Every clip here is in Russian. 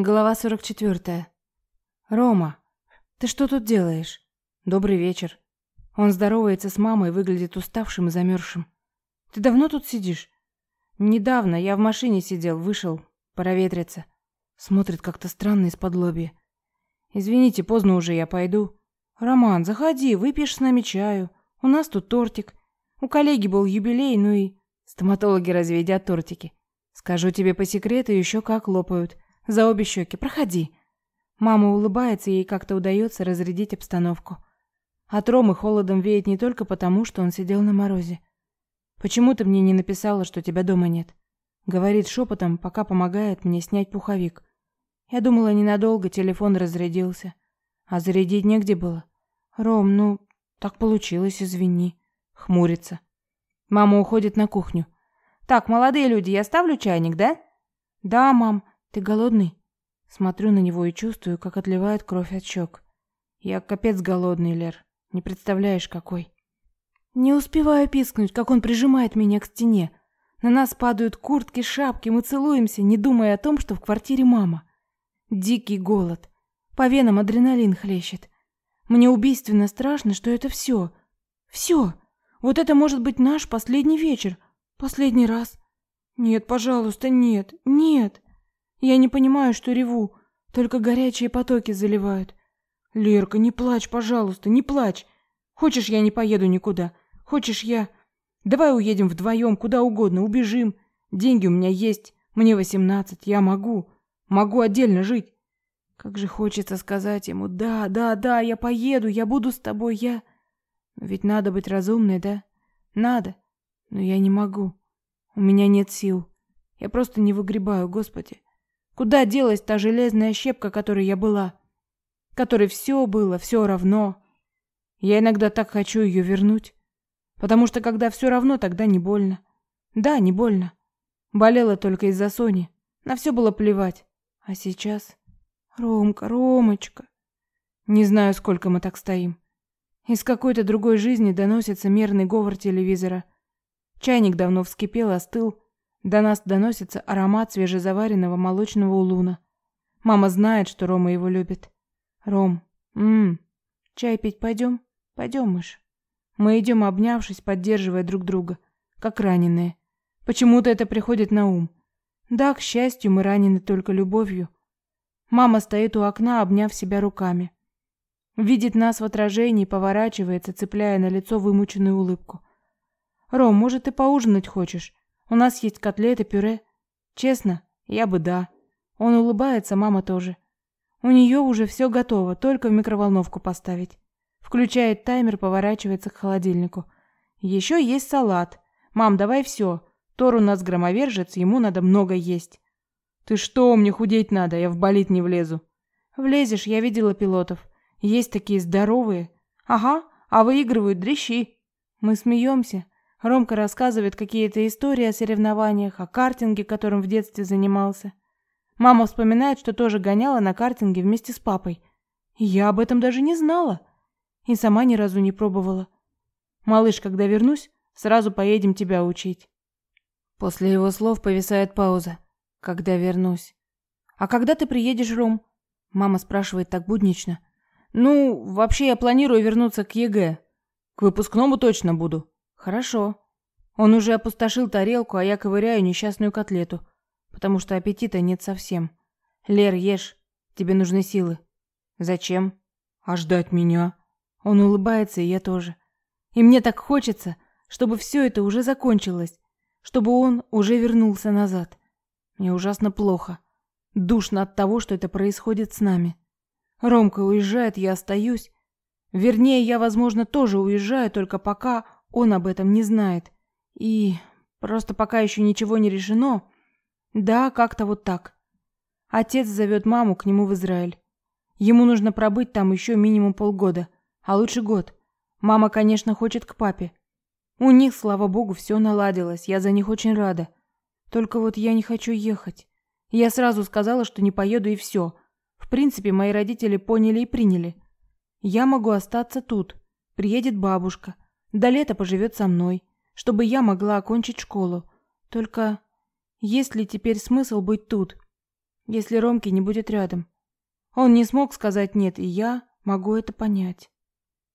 Глава 44. Рома, ты что тут делаешь? Добрый вечер. Он здоровается с мамой, выглядит уставшим и замерзшим. Ты давно тут сидишь? Недавно я в машине сидел, вышел проветриться. Смотрит как-то странно из-под лобья. Извините, поздно уже, я пойду. Роман, заходи, выпьешь с нами чаю. У нас тут тортик. У коллеги был юбилей, ну и стоматологи разве едят тортики? Скажу тебе по секрету, еще как лопают. За обе щеки. Проходи. Мама улыбается, ей как-то удается разрядить обстановку. От Ромы холодом веет не только потому, что он сидел на морозе. Почему ты мне не написала, что тебя дома нет? Говорит шепотом, пока помогает мне снять пуховик. Я думала ненадолго, телефон разрядился. А зарядить негде было. Ром, ну, так получилось, извини. Хмурится. Мама уходит на кухню. Так, молодые люди, я ставлю чайник, да? Да, мам. Ты голодный? Смотрю на него и чувствую, как отливает кровь от щек. Я капец голодный, Лер. Не представляешь, какой. Не успеваю пискнуть, как он прижимает меня к стене. На нас падают куртки, шапки, мы целуемся, не думая о том, что в квартире мама. Дикий голод. По венам адреналин хлещет. Мне убийственно страшно, что это все. Все. Вот это может быть наш последний вечер. Последний раз. Нет, пожалуйста, нет. Нет. Я не понимаю, что реву, только горячие потоки заливают. Лерка, не плачь, пожалуйста, не плачь. Хочешь, я не поеду никуда? Хочешь, я Давай уедем вдвоем, куда угодно, убежим. Деньги у меня есть, мне восемнадцать, я могу. Могу отдельно жить. Как же хочется сказать ему: "Да, да, да, я поеду, я буду с тобой, я". Ведь надо быть разумной, да? Надо. Но я не могу. У меня нет сил. Я просто не выгребаю, Господи. Куда делась та железная щепка, которой я была? Которой все было, все равно. Я иногда так хочу ее вернуть. Потому что когда все равно, тогда не больно. Да, не больно. Болела только из-за Сони. На все было плевать. А сейчас... Ромка, Ромочка... Не знаю, сколько мы так стоим. Из какой-то другой жизни доносится мерный говор телевизора. Чайник давно вскипел, остыл. До нас доносится аромат свежезаваренного молочного улуна. Мама знает, что Рома его любит. Ром, мм, чай пить пойдем? Пойдем, мышь. Мы идем, обнявшись, поддерживая друг друга, как раненые. Почему-то это приходит на ум. Да, к счастью, мы ранены только любовью. Мама стоит у окна, обняв себя руками. Видит нас в отражении, поворачивается, цепляя на лицо вымученную улыбку. Ром, может, ты поужинать хочешь? У нас есть котлеты, пюре. Честно, я бы да. Он улыбается, мама тоже. У нее уже все готово, только в микроволновку поставить. Включает таймер, поворачивается к холодильнику. Еще есть салат. Мам, давай все. Тор у нас громовержец, ему надо много есть. Ты что, мне худеть надо, я в болит не влезу. Влезешь, я видела пилотов. Есть такие здоровые. Ага, а выигрывают дрищи. Мы смеемся. Ромка рассказывает какие-то истории о соревнованиях, о картинге, которым в детстве занимался. Мама вспоминает, что тоже гоняла на картинге вместе с папой. я об этом даже не знала. И сама ни разу не пробовала. Малыш, когда вернусь, сразу поедем тебя учить. После его слов повисает пауза. Когда вернусь? А когда ты приедешь, Ром? Мама спрашивает так буднично. Ну, вообще я планирую вернуться к ЕГЭ. К выпускному точно буду. Хорошо. Он уже опустошил тарелку, а я ковыряю несчастную котлету, потому что аппетита нет совсем. Лер, ешь. Тебе нужны силы. Зачем? А ждать меня? Он улыбается, и я тоже. И мне так хочется, чтобы все это уже закончилось, чтобы он уже вернулся назад. Мне ужасно плохо. Душно от того, что это происходит с нами. Ромка уезжает, я остаюсь. Вернее, я, возможно, тоже уезжаю, только пока он об этом не знает. И просто пока еще ничего не решено. Да, как-то вот так. Отец зовет маму к нему в Израиль. Ему нужно пробыть там еще минимум полгода, а лучше год. Мама, конечно, хочет к папе. У них, слава богу, все наладилось. Я за них очень рада. Только вот я не хочу ехать. Я сразу сказала, что не поеду и все. В принципе, мои родители поняли и приняли. Я могу остаться тут. Приедет бабушка. До лета поживет со мной, чтобы я могла окончить школу. Только есть ли теперь смысл быть тут? если Ромки не будет рядом. Он не смог сказать «нет», и я могу это понять.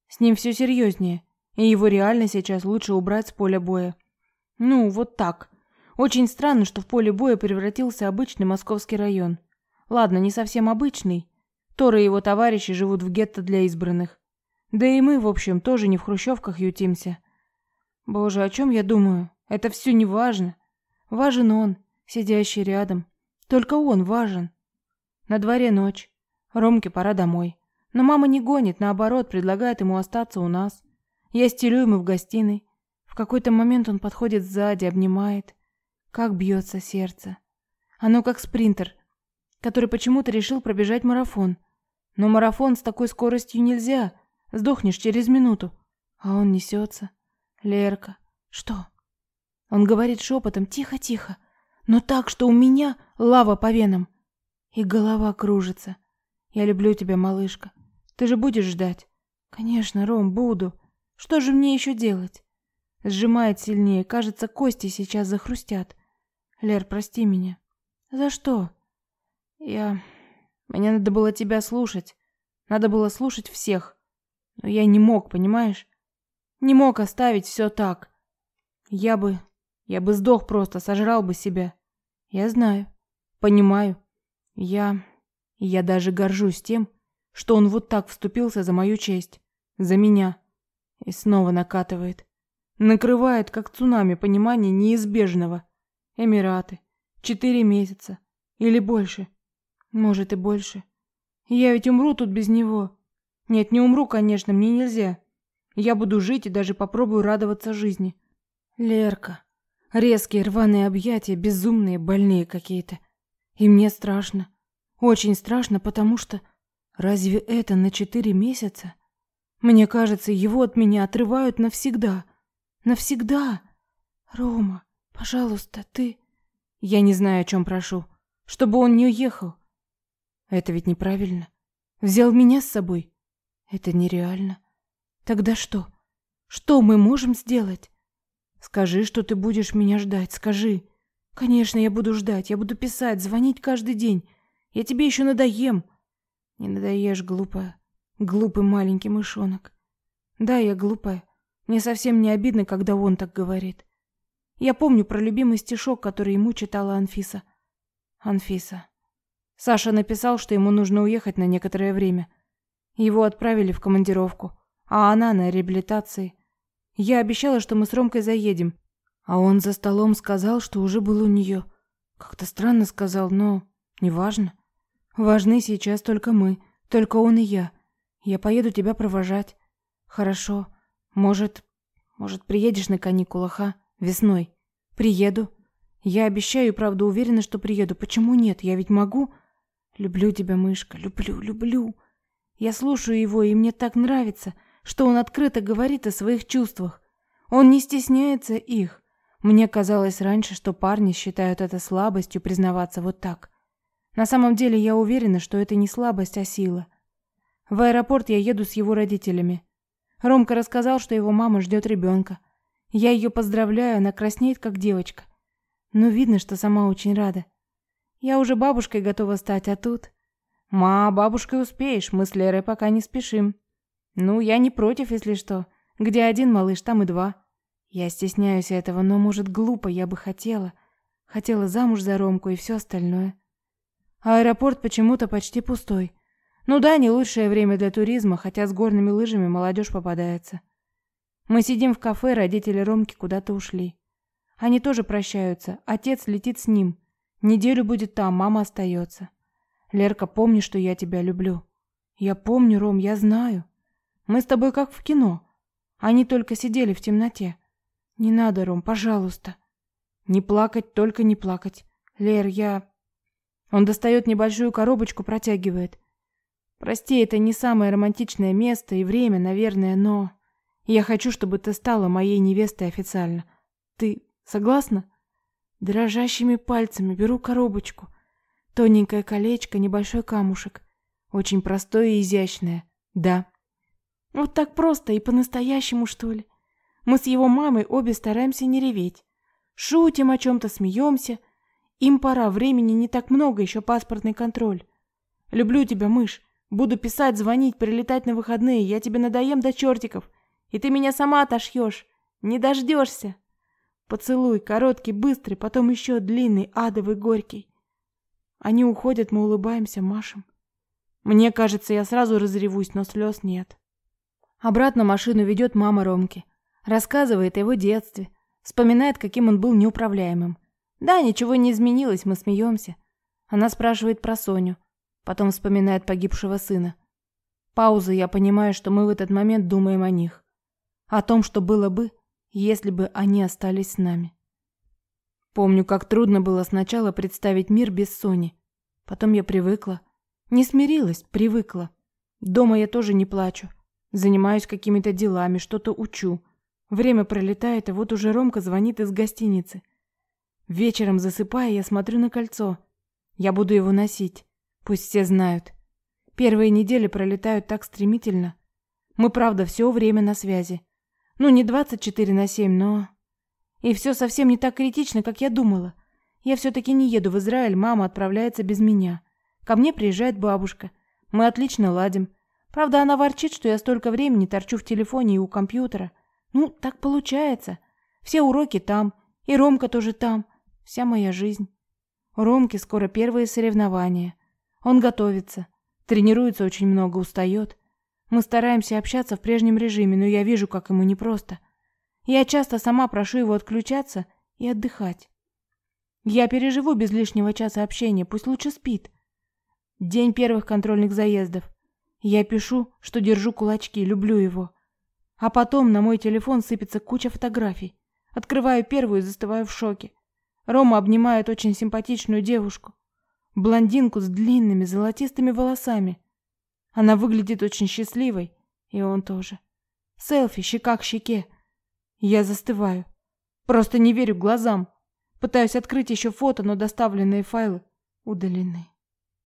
С ним все серьезнее, и его реально сейчас лучше убрать с поля боя. Ну, вот так. Очень странно, что в поле боя превратился обычный московский район. Ладно, не совсем обычный. Тор и его товарищи живут в гетто для избранных. Да и мы, в общем, тоже не в хрущевках ютимся. Боже, о чем я думаю? Это все не важно. Важен он, сидящий рядом. Только он важен. На дворе ночь. Ромке пора домой. Но мама не гонит, наоборот, предлагает ему остаться у нас. Я стелю ему в гостиной. В какой-то момент он подходит сзади, обнимает. Как бьется сердце. Оно как спринтер, который почему-то решил пробежать марафон. Но марафон с такой скоростью нельзя. Сдохнешь через минуту. А он несется. Лерка. Что? Он говорит шепотом, тихо-тихо, но так, что у меня лава по венам. И голова кружится. Я люблю тебя, малышка. Ты же будешь ждать? Конечно, Ром, буду. Что же мне еще делать? Сжимает сильнее, кажется, кости сейчас захрустят. Лер, прости меня. За что? Я... Мне надо было тебя слушать. Надо было слушать всех. Но я не мог, понимаешь? Не мог оставить все так. Я бы... Я бы сдох просто, сожрал бы себя. Я знаю. Понимаю. Я... Я даже горжусь тем, что он вот так вступился за мою честь. За меня. И снова накатывает. Накрывает, как цунами, понимание неизбежного. Эмираты. Четыре месяца. Или больше. Может и больше. Я ведь умру тут без него. Нет, не умру, конечно, мне нельзя. Я буду жить и даже попробую радоваться жизни. Лерка. Резкие рваные объятия, безумные, больные какие-то. И мне страшно. Очень страшно, потому что... Разве это на четыре месяца? Мне кажется, его от меня отрывают навсегда. Навсегда. Рома, пожалуйста, ты... Я не знаю, о чем прошу. Чтобы он не уехал. Это ведь неправильно. Взял меня с собой. Это нереально. Тогда что? Что мы можем сделать? Скажи, что ты будешь меня ждать, скажи. Конечно, я буду ждать, я буду писать, звонить каждый день. Я тебе еще надоем. Не надоешь, глупая. Глупый маленький мышонок. Да, я глупая. Мне совсем не обидно, когда он так говорит. Я помню про любимый стишок, который ему читала Анфиса. Анфиса. Саша написал, что ему нужно уехать на некоторое время. Его отправили в командировку, а она на реабилитации. Я обещала, что мы с Ромкой заедем, а он за столом сказал, что уже был у нее. Как-то странно сказал, но неважно. Важны сейчас только мы, только он и я. Я поеду тебя провожать. Хорошо. Может, может, приедешь на каникулах, а? Весной. Приеду. Я обещаю и правда уверена, что приеду. Почему нет? Я ведь могу. Люблю тебя, мышка, люблю, люблю. Я слушаю его, и мне так нравится, что он открыто говорит о своих чувствах. Он не стесняется их. Мне казалось раньше, что парни считают это слабостью признаваться вот так. На самом деле я уверена, что это не слабость, а сила. В аэропорт я еду с его родителями. Ромка рассказал, что его мама ждет ребенка. Я ее поздравляю, она краснеет, как девочка. Но видно, что сама очень рада. Я уже бабушкой готова стать, а тут... «Ма, бабушкой успеешь, мы с Лерой пока не спешим». «Ну, я не против, если что. Где один малыш, там и два». Я стесняюсь этого, но, может, глупо, я бы хотела. Хотела замуж за Ромку и все остальное. Аэропорт почему-то почти пустой. Ну да, не лучшее время для туризма, хотя с горными лыжами молодежь попадается. Мы сидим в кафе, родители Ромки куда-то ушли. Они тоже прощаются, отец летит с ним. Неделю будет там, мама остается. Лерка, помни, что я тебя люблю. Я помню, Ром, я знаю. Мы с тобой как в кино. Они только сидели в темноте. Не надо, Ром, пожалуйста. Не плакать, только не плакать. Лер, я... Он достает небольшую коробочку, протягивает. Прости, это не самое романтичное место и время, наверное, но... Я хочу, чтобы ты стала моей невестой официально. Ты согласна? Дрожащими пальцами беру коробочку. Тоненькое колечко, небольшой камушек. Очень простое и изящное. Да. Вот так просто и по-настоящему, что ли. Мы с его мамой обе стараемся не реветь. Шутим о чем-то, смеемся. Им пора, времени не так много, еще паспортный контроль. Люблю тебя, мышь. Буду писать, звонить, прилетать на выходные. Я тебе надоем до чертиков. И ты меня сама отошьешь. Не дождешься. Поцелуй, короткий, быстрый, потом еще длинный, адовый, горький. Они уходят, мы улыбаемся, машем. Мне кажется, я сразу разревусь, но слез нет. Обратно машину ведет мама Ромки. Рассказывает о его детстве. Вспоминает, каким он был неуправляемым. Да, ничего не изменилось, мы смеемся. Она спрашивает про Соню. Потом вспоминает погибшего сына. Пауза, я понимаю, что мы в этот момент думаем о них. О том, что было бы, если бы они остались с нами. Помню, как трудно было сначала представить мир без Сони. Потом я привыкла. Не смирилась, привыкла. Дома я тоже не плачу. Занимаюсь какими-то делами, что-то учу. Время пролетает, и вот уже Ромка звонит из гостиницы. Вечером засыпая, я смотрю на кольцо. Я буду его носить. Пусть все знают. Первые недели пролетают так стремительно. Мы, правда, все время на связи. Ну, не 24 на 7, но... И все совсем не так критично, как я думала. Я все-таки не еду в Израиль, мама отправляется без меня. Ко мне приезжает бабушка. Мы отлично ладим. Правда, она ворчит, что я столько времени торчу в телефоне и у компьютера. Ну, так получается. Все уроки там, и Ромка тоже там. Вся моя жизнь. У Ромки скоро первые соревнования. Он готовится. Тренируется очень много, устает. Мы стараемся общаться в прежнем режиме, но я вижу, как ему непросто. Я часто сама прошу его отключаться и отдыхать. Я переживу без лишнего часа общения, пусть лучше спит. День первых контрольных заездов. Я пишу, что держу кулачки, люблю его. А потом на мой телефон сыпется куча фотографий. Открываю первую и застываю в шоке. Рома обнимает очень симпатичную девушку. Блондинку с длинными золотистыми волосами. Она выглядит очень счастливой, и он тоже. Селфи, щека к щеке. Я застываю. Просто не верю глазам. Пытаюсь открыть еще фото, но доставленные файлы удалены.